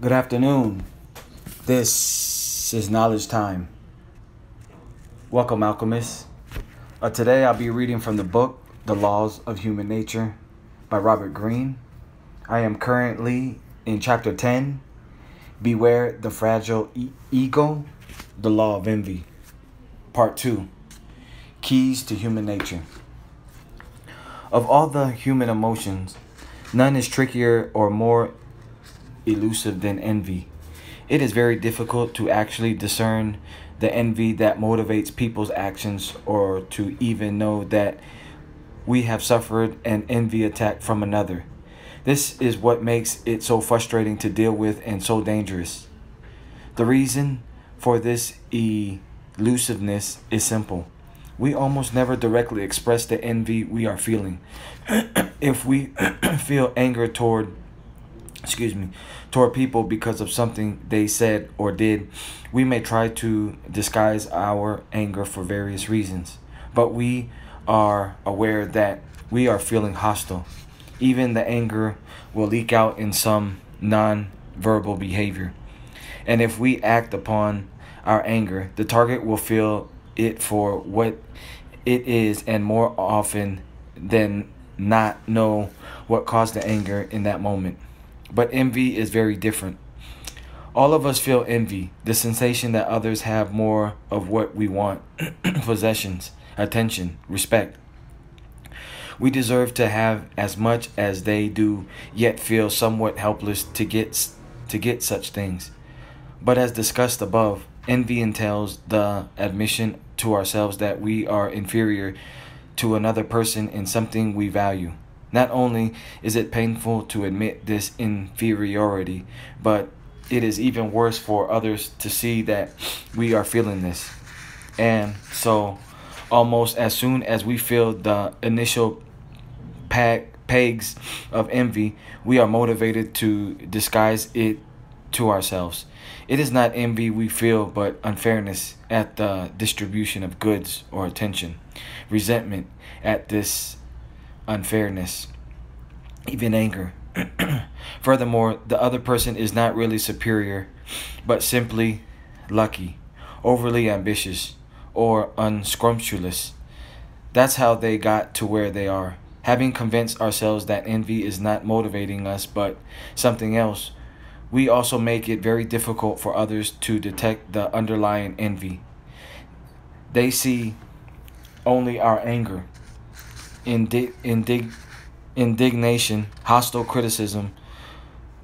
Good afternoon. This is Knowledge Time. Welcome, alchemists. Uh, today I'll be reading from the book The Laws of Human Nature by Robert Greene. I am currently in chapter 10 Beware the Fragile e- Ego, The Law of Envy. Part 2 Keys to Human Nature. Of all the human emotions, none is trickier or more elusive than envy. It is very difficult to actually discern the envy that motivates people's actions or to even know that we have suffered an envy attack from another. This is what makes it so frustrating to deal with and so dangerous. The reason for this elusiveness is simple. We almost never directly express the envy we are feeling. if we feel anger toward excuse me, toward people because of something they said or did, we may try to disguise our anger for various reasons. But we are aware that we are feeling hostile. Even the anger will leak out in some non verbal behavior. And if we act upon our anger, the target will feel it for what it is and more often than not know what caused the anger in that moment. But envy is very different. All of us feel envy, the sensation that others have more of what we want possessions, attention, respect. We deserve to have as much as they do, yet feel somewhat helpless to get, to get such things. But as discussed above, envy entails the admission to ourselves that we are inferior to another person in something we value. Not only is it painful to admit this inferiority, but it is even worse for others to see that we are feeling this. And so, almost as soon as we feel the initial peg, pegs of envy, we are motivated to disguise it to ourselves. It is not envy we feel, but unfairness at the distribution of goods or attention, resentment at this unfairness, even anger. Furthermore, the other person is not really superior, but simply lucky, overly ambitious, or unscrupulous. That's how they got to where they are. Having convinced ourselves that envy is not motivating us but something else, we also make it very difficult for others to detect the underlying envy. They see only our anger, indig- indig- indignation, hostile criticism,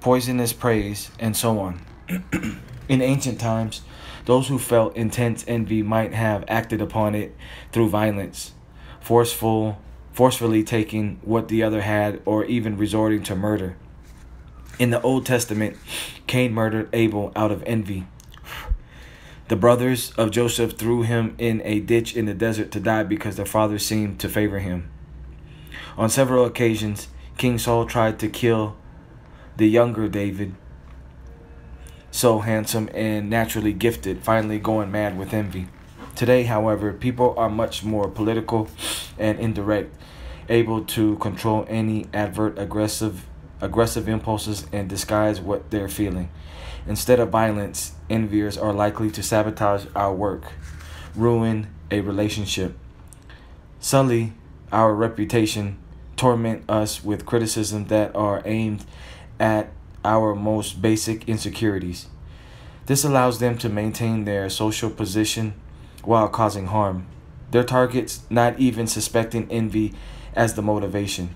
poisonous praise, and so on. In ancient times, those who felt intense envy might have acted upon it through violence, forceful, forcefully taking what the other had, or even resorting to murder. In the Old Testament, Cain murdered Abel out of envy. The brothers of Joseph threw him in a ditch in the desert to die because their father seemed to favor him. On several occasions, King Saul tried to kill the younger David, so handsome and naturally gifted, finally going mad with envy. Today, however, people are much more political and indirect, able to control any advert aggressive aggressive impulses and disguise what they're feeling. Instead of violence, enviers are likely to sabotage our work, ruin a relationship, sully our reputation, torment us with criticism that are aimed at our most basic insecurities. This allows them to maintain their social position while causing harm. Their targets not even suspecting envy as the motivation.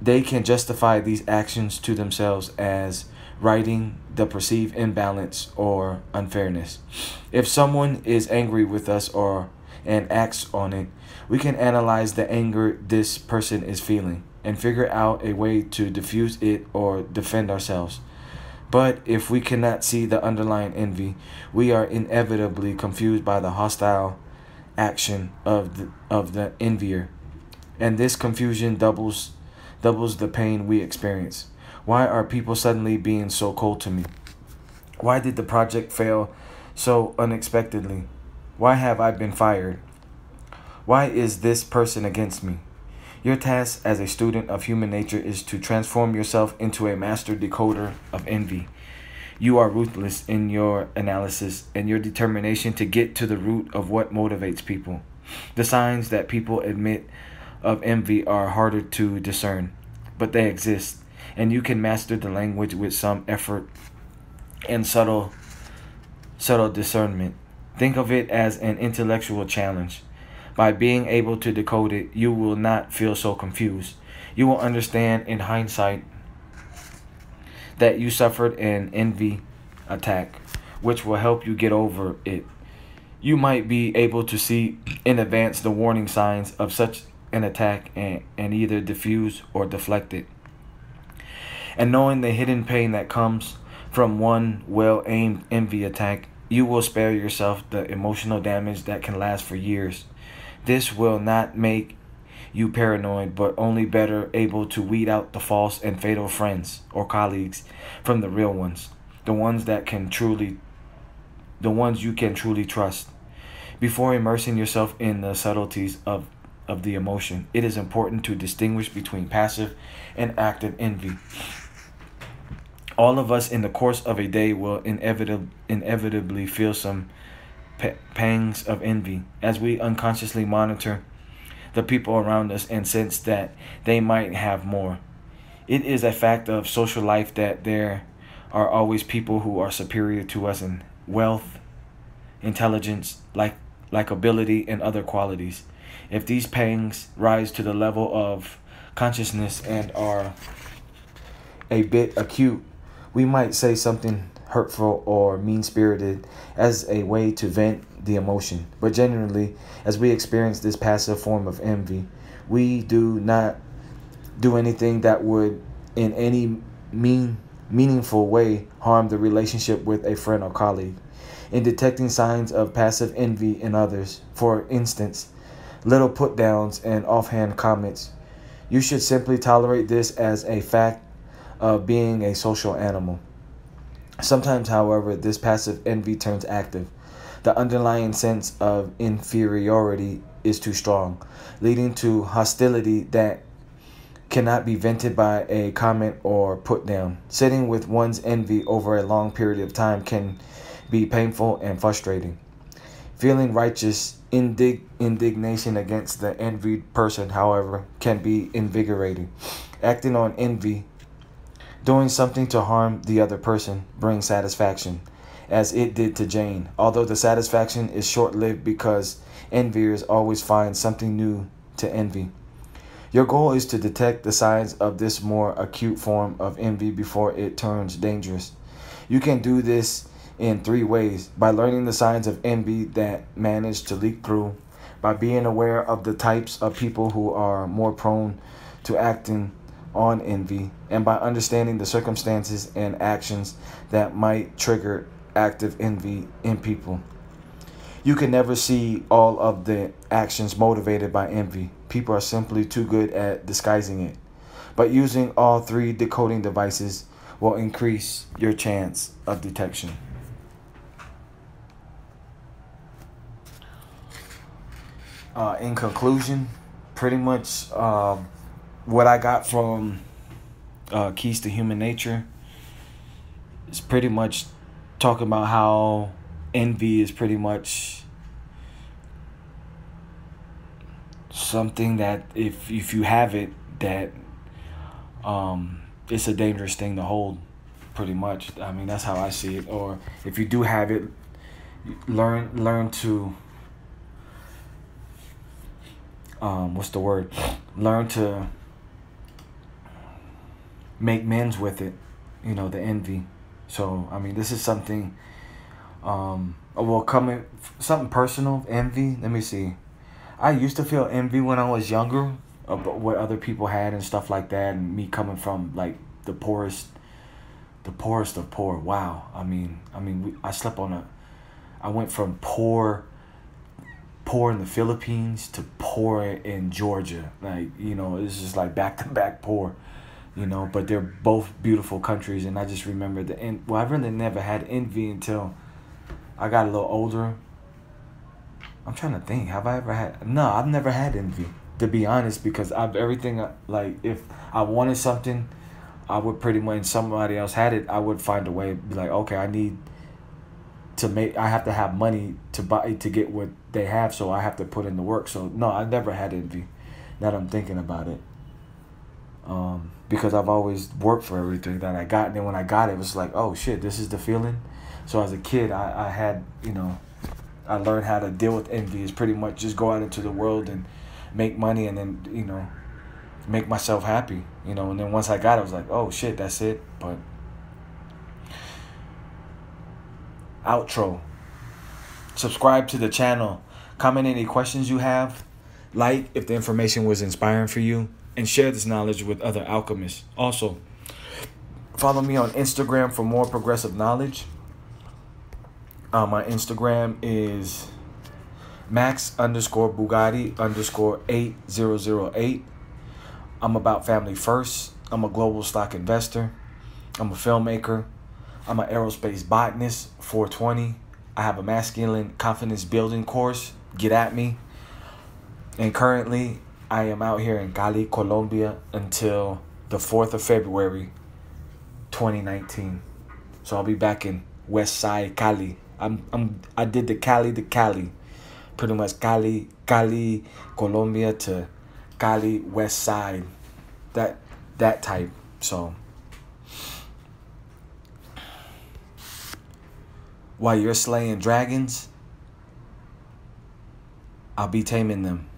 They can justify these actions to themselves as righting the perceived imbalance or unfairness. If someone is angry with us or and acts on it, we can analyze the anger this person is feeling and figure out a way to diffuse it or defend ourselves. But if we cannot see the underlying envy, we are inevitably confused by the hostile action of the, of the envier. And this confusion doubles doubles the pain we experience. Why are people suddenly being so cold to me? Why did the project fail so unexpectedly? Why have I been fired? Why is this person against me? Your task as a student of human nature is to transform yourself into a master decoder of envy. You are ruthless in your analysis and your determination to get to the root of what motivates people. The signs that people admit of envy are harder to discern, but they exist, and you can master the language with some effort and subtle subtle discernment. Think of it as an intellectual challenge. By being able to decode it, you will not feel so confused. You will understand in hindsight that you suffered an envy attack, which will help you get over it. You might be able to see in advance the warning signs of such an attack and, and either diffuse or deflect it. And knowing the hidden pain that comes from one well aimed envy attack, you will spare yourself the emotional damage that can last for years. This will not make you paranoid, but only better able to weed out the false and fatal friends or colleagues from the real ones, the ones that can truly, the ones you can truly trust. Before immersing yourself in the subtleties of, of the emotion, it is important to distinguish between passive and active envy. All of us in the course of a day will inevitably, inevitably feel some pangs of envy as we unconsciously monitor the people around us and sense that they might have more. It is a fact of social life that there are always people who are superior to us in wealth, intelligence, like likability, and other qualities. If these pangs rise to the level of consciousness and are a bit acute, we might say something hurtful, or mean spirited as a way to vent the emotion. But generally, as we experience this passive form of envy, we do not do anything that would in any mean meaningful way harm the relationship with a friend or colleague. In detecting signs of passive envy in others, for instance, little put downs and offhand comments, you should simply tolerate this as a fact of being a social animal. Sometimes, however, this passive envy turns active. The underlying sense of inferiority is too strong, leading to hostility that cannot be vented by a comment or put down. Sitting with one's envy over a long period of time can be painful and frustrating. Feeling righteous indig- indignation against the envied person, however, can be invigorating. Acting on envy Doing something to harm the other person brings satisfaction, as it did to Jane, although the satisfaction is short lived because enviers always find something new to envy. Your goal is to detect the signs of this more acute form of envy before it turns dangerous. You can do this in three ways by learning the signs of envy that manage to leak through, by being aware of the types of people who are more prone to acting on envy and by understanding the circumstances and actions that might trigger active envy in people. You can never see all of the actions motivated by envy. People are simply too good at disguising it. But using all three decoding devices will increase your chance of detection. Uh, in conclusion, pretty much. Um, what I got from uh, Keys to Human Nature is pretty much talking about how envy is pretty much something that if if you have it that um it's a dangerous thing to hold pretty much. I mean that's how i see it. Or if you do have it learn learn to um what's the word? Learn to make men's with it, you know, the envy. So I mean, this is something. Um, well, coming something personal, envy. Let me see. I used to feel envy when I was younger about what other people had and stuff like that, and me coming from like the poorest, the poorest of poor. Wow. I mean, I mean, we, I slept on a. I went from poor. Poor in the Philippines to poor in Georgia, like you know, it's just like back to back poor you know, but they're both beautiful countries. And I just remember the end. Well, I really never had envy until I got a little older. I'm trying to think. Have I ever had? No, I've never had envy. to be honest, because I've everything uh, like if I wanted something, I would pretty much somebody else had it, I would find a way be like, okay, I need to make I have to have money to buy to get what they have, so I have to put in the work. So no, I never had envy. Now that I'm thinking about it. Um, because I've always worked for everything that I got, and then when I got it, it was like, oh shit, this is the feeling. So as a kid, I, I had you know, I learned how to deal with envy. Is pretty much just go out into the world and make money, and then you know, make myself happy. You know, and then once I got it, I was like, oh shit, that's it. But outro. Subscribe to the channel. Comment any questions you have. Like if the information was inspiring for you. And share this knowledge with other alchemists. Also, follow me on Instagram for more progressive knowledge. Uh, my Instagram is max underscore Bugatti underscore 8008. I'm about family first. I'm a global stock investor. I'm a filmmaker. I'm an aerospace botanist, 420. I have a masculine confidence building course. Get at me. And currently, I am out here in Cali, Colombia until the 4th of February, 2019. So I'll be back in West Side, Cali. I'm, I'm, I did the Cali to Cali. Pretty much Cali, Cali, Colombia to Cali, West Side. That, that type. So. While you're slaying dragons, I'll be taming them.